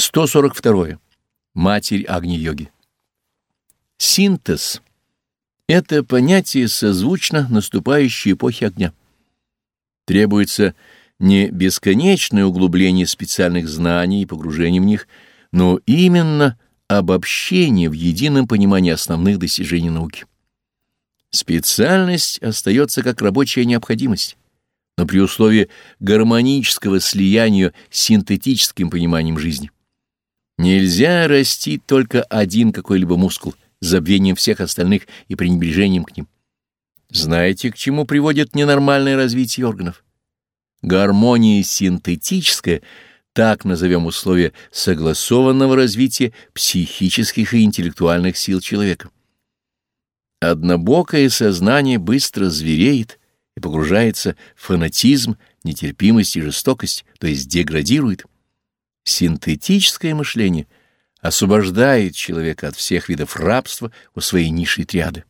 142. Матерь Агни-йоги. Синтез — это понятие созвучно наступающей эпохи огня. Требуется не бесконечное углубление специальных знаний и погружение в них, но именно обобщение в едином понимании основных достижений науки. Специальность остается как рабочая необходимость, но при условии гармонического слияния с синтетическим пониманием жизни. Нельзя растить только один какой-либо мускул, забвением всех остальных и пренебрежением к ним. Знаете, к чему приводит ненормальное развитие органов? Гармония синтетическая, так назовем условия согласованного развития психических и интеллектуальных сил человека. Однобокое сознание быстро звереет и погружается в фанатизм, нетерпимость и жестокость, то есть деградирует. Синтетическое мышление освобождает человека от всех видов рабства у своей низшей триады.